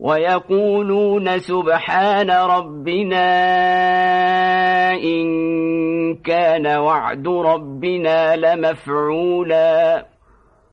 ويقولون سبحان ربنا إن كان وعد ربنا لمفعولا